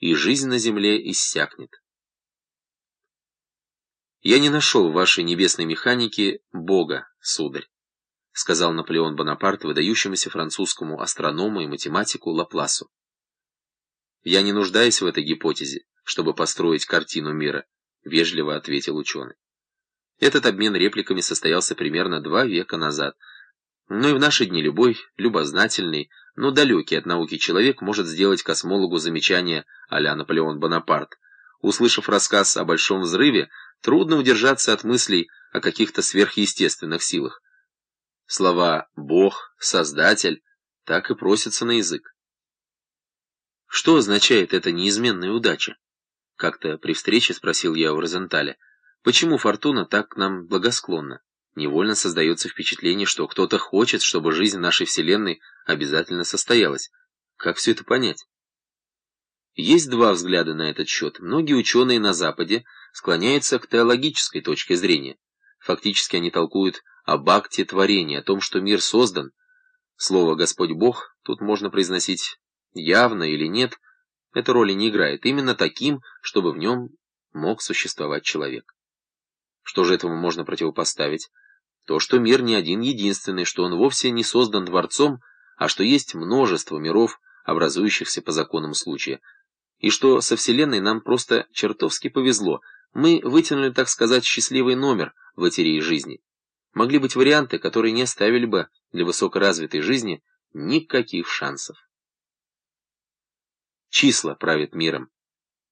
и жизнь на земле иссякнет. «Я не нашел в вашей небесной механике Бога, сударь», сказал Наполеон Бонапарт выдающемуся французскому астроному и математику Лапласу. «Я не нуждаюсь в этой гипотезе, чтобы построить картину мира», вежливо ответил ученый. Этот обмен репликами состоялся примерно два века назад, но и в наши дни любой любознательный, но далекий от науки человек может сделать космологу замечание а-ля Наполеон Бонапарт. Услышав рассказ о Большом взрыве, трудно удержаться от мыслей о каких-то сверхъестественных силах. Слова «Бог», «Создатель» так и просятся на язык. Что означает эта неизменная удача? Как-то при встрече спросил я у Розенталя, почему фортуна так к нам благосклонна? Невольно создается впечатление, что кто-то хочет, чтобы жизнь нашей Вселенной обязательно состоялась. Как все это понять? Есть два взгляда на этот счет. Многие ученые на Западе склоняются к теологической точке зрения. Фактически они толкуют об акте творения, о том, что мир создан. Слово «Господь Бог» тут можно произносить явно или нет, эта роли не играет. Именно таким, чтобы в нем мог существовать человек. Что же этому можно противопоставить? То, что мир не один единственный, что он вовсе не создан Творцом, а что есть множество миров, образующихся по законам случая, и что со Вселенной нам просто чертовски повезло, мы вытянули, так сказать, счастливый номер в лотерее жизни. Могли быть варианты, которые не оставили бы для высокоразвитой жизни никаких шансов. Числа правят миром.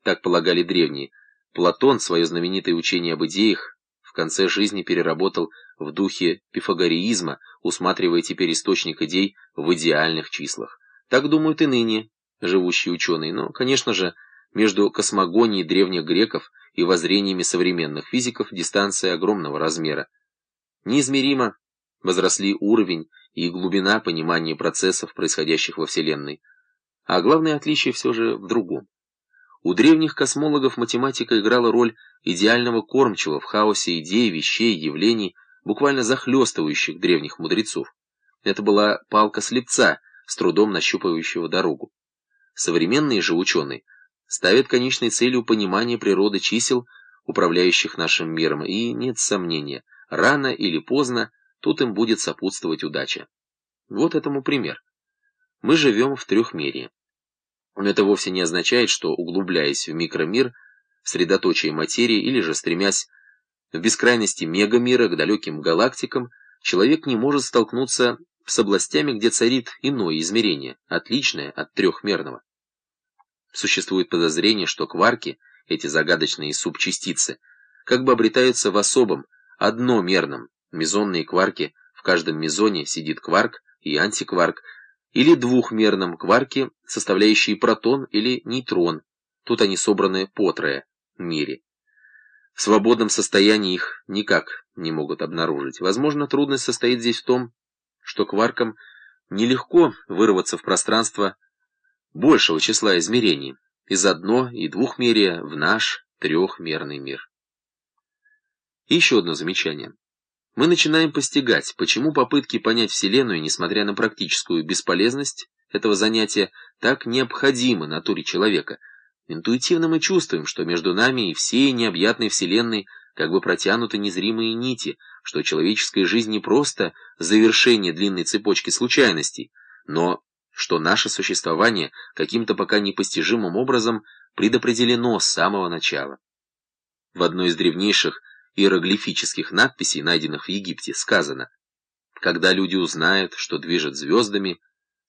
Так полагали древние. Платон свое знаменитое учение об идеях в конце жизни переработал в духе пифагореизма, усматривая теперь источник идей в идеальных числах. Так думают и ныне живущие ученые, но, конечно же, между космогонией древних греков и воззрениями современных физиков дистанция огромного размера. Неизмеримо возросли уровень и глубина понимания процессов, происходящих во Вселенной. А главное отличие все же в другом. У древних космологов математика играла роль идеального кормчего в хаосе идей, вещей, явлений, буквально захлестывающих древних мудрецов. Это была палка слепца, с трудом нащупывающего дорогу. Современные же ученые ставят конечной целью понимание природы чисел, управляющих нашим миром, и, нет сомнения, рано или поздно тут им будет сопутствовать удача. Вот этому пример. Мы живем в трехмерии. Но это вовсе не означает, что, углубляясь в микромир, в средоточие материи или же стремясь в бескрайности мегамира к далеким галактикам, человек не может столкнуться с областями, где царит иное измерение, отличное от трехмерного. Существует подозрение, что кварки, эти загадочные субчастицы, как бы обретаются в особом, одномерном, мезонные кварки, в каждом мезоне сидит кварк и антикварк, или двухмерном кварке, составляющие протон или нейтрон, тут они собраны по трое, мире. В свободном состоянии их никак не могут обнаружить. Возможно, трудность состоит здесь в том, что кваркам нелегко вырваться в пространство большего числа измерений, из одно- и двухмерия в наш трехмерный мир. И еще одно замечание мы начинаем постигать, почему попытки понять Вселенную, несмотря на практическую бесполезность этого занятия, так необходимы натуре человека. Интуитивно мы чувствуем, что между нами и всей необъятной Вселенной как бы протянуты незримые нити, что человеческая жизнь не просто завершение длинной цепочки случайностей, но что наше существование каким-то пока непостижимым образом предопределено с самого начала. В одной из древнейших иероглифических надписей, найденных в Египте, сказано «Когда люди узнают, что движет звездами,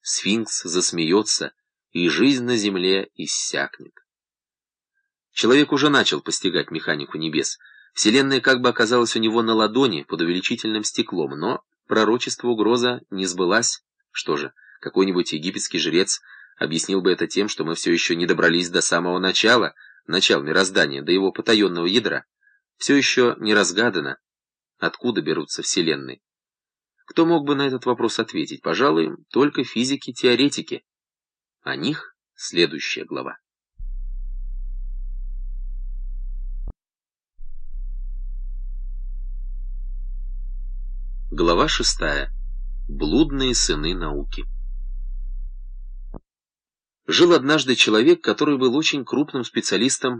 сфинкс засмеется, и жизнь на земле иссякнет». Человек уже начал постигать механику небес. Вселенная как бы оказалась у него на ладони под увеличительным стеклом, но пророчество угроза не сбылась. Что же, какой-нибудь египетский жрец объяснил бы это тем, что мы все еще не добрались до самого начала, начала мироздания, до его потаенного ядра все еще не разгадано, откуда берутся вселенные. Кто мог бы на этот вопрос ответить? Пожалуй, только физики-теоретики. О них следующая глава. Глава шестая. Блудные сыны науки. Жил однажды человек, который был очень крупным специалистом